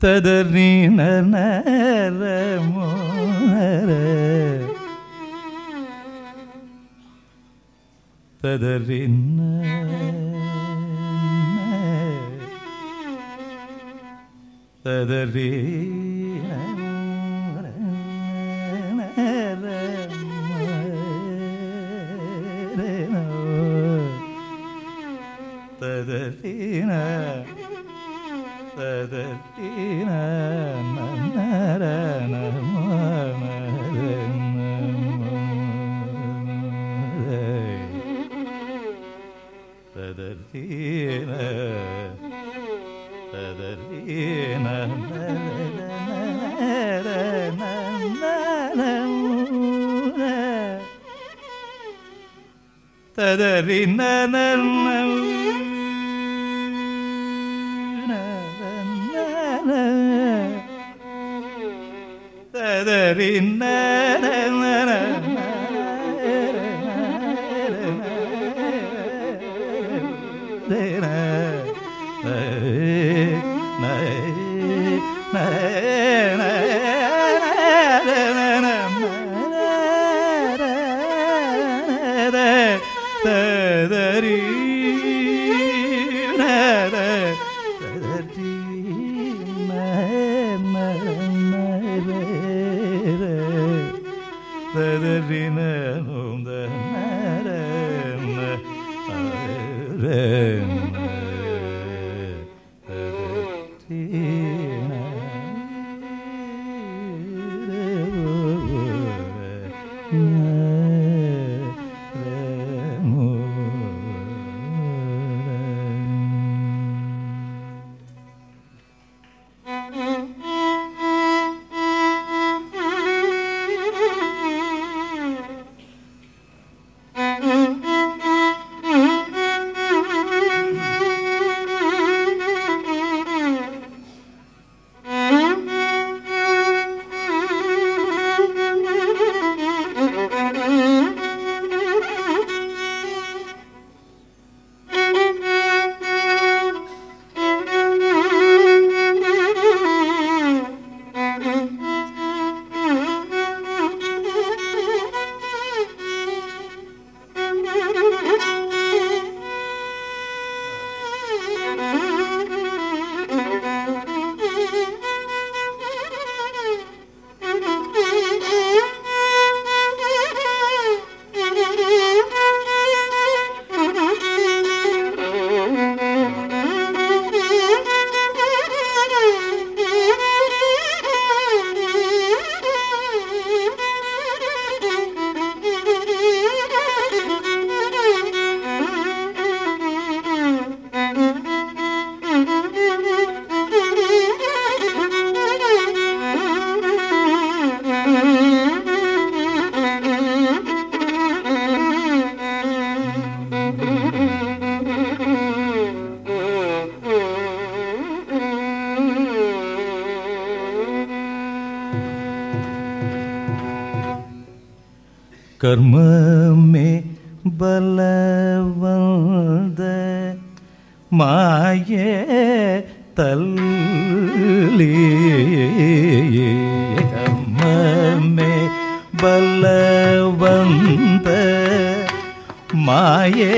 ತದರಿನ ತದರಿನ ತದರಿ തദലീന തദലീന നരന തദലീന തദലീന നരന തദരിന നന്ന கர்மமே பலவந்த மாயே தள்ளி கர்மமே பலவந்த மாயே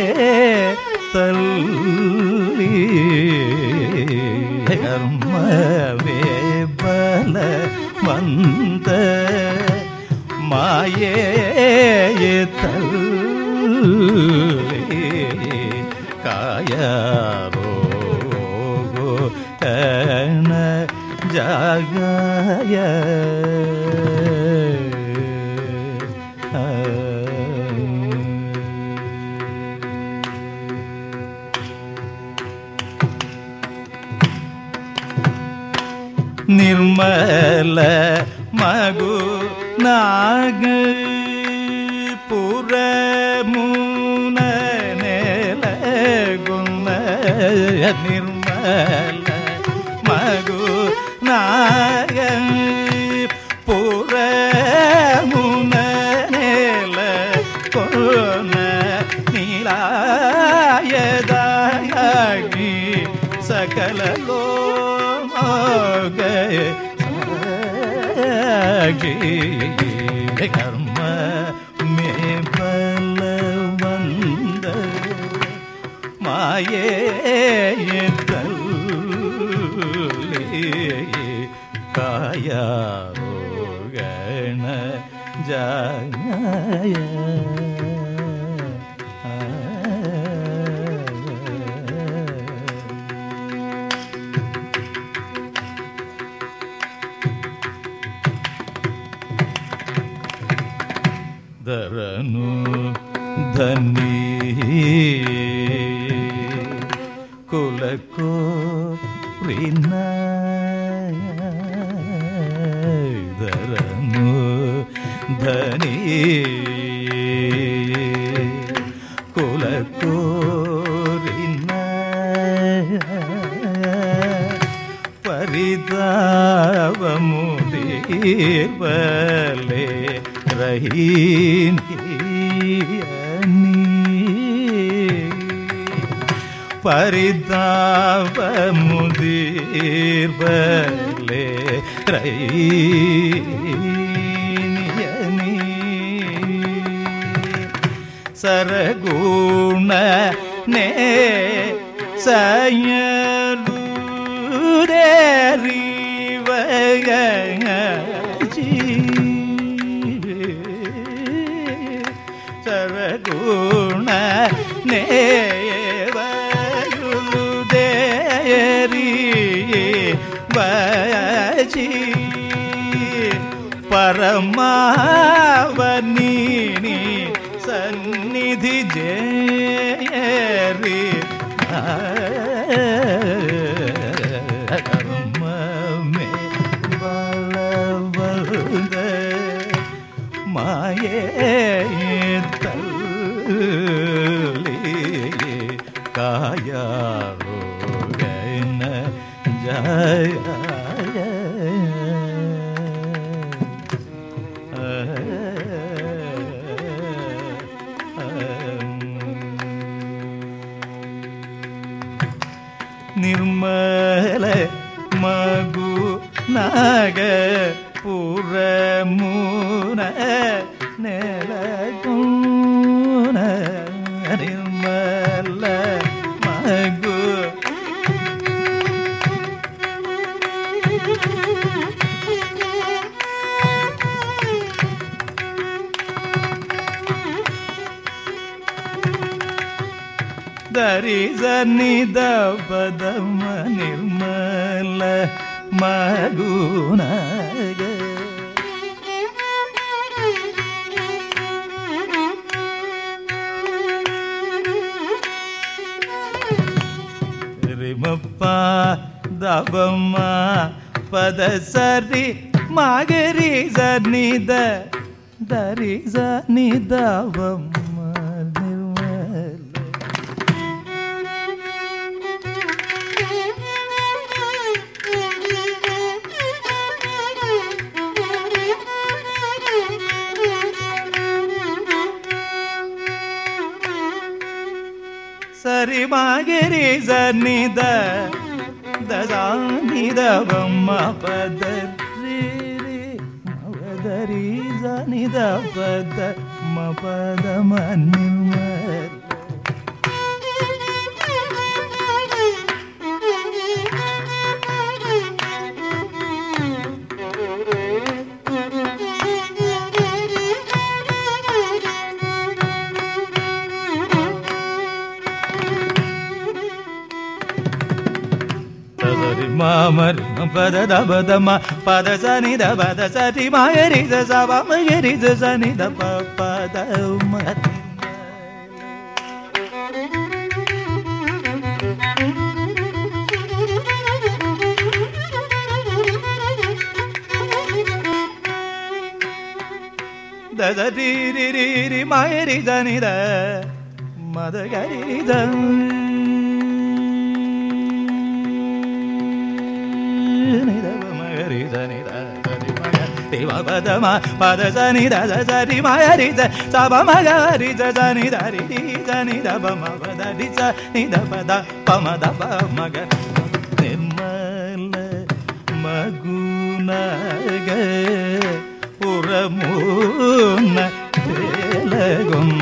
தள்ளி கர்மவே பல வந்த Yeah. நிர்மல மகு நாயன் புறமுமேல கொன நீலாயதாயி சகலலோ கர்ம மே பல வந்த மாயே गण जाय धरनु धनी कुलको प्रिना தனி குலக்கோரின பரிதாபமுதீர்வலே ரஹீனி பரிதாபமுதீர்வலே ரஹீ സർഗുണ നേ സയൂരേറിവക സർഗുണ നേ വയജി പരമാവനീ விதி ஜேரி கர்மமே பலவந்த மாயே मगु नगे पूर् मे नेल ದರಿಸ ನಿದ ಪದಮ ನಿರ್ಮಲ ಮಗುನಾಗ ರಿಮಪ್ಪ ದಬಮ್ಮ ಪದ ಸರಿ ಮಗರಿ ಸನಿದ ದರಿ ಸನಿದವಮ್ಮ ನಿರ್ಮಲ मागेरि जनिधानीपदरी जानि द ಮರ್ ಪದ ದಬ ದಮ ಪದ ಸನಿ ದ ಪದ ಸತಿ ಮಾಯರಿ ದ ಸವ ಮಯರಿ ದ ಸನಿ ದ ಪ ಪದ ಮರ್ ರಿ ರಿ ರಿ ಮಾಯರಿ ದನಿ ದ ಮದ ಗರಿ ದ திவபதம பத சனி தத சரி மயரித சபமகரித சனி தரி சனி தபமபதரி சனி தபத பமத பமக நிர்மல மகுநக உரமூன தேலகும்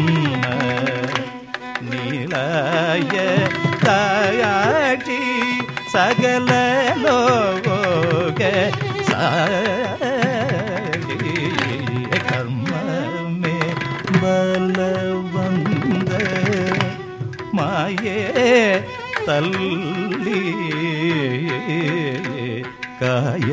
நீலாய தயாட்சி സകല ലോക കർമ്മമേ ബലവന്ത മായേ തല്ലി കായ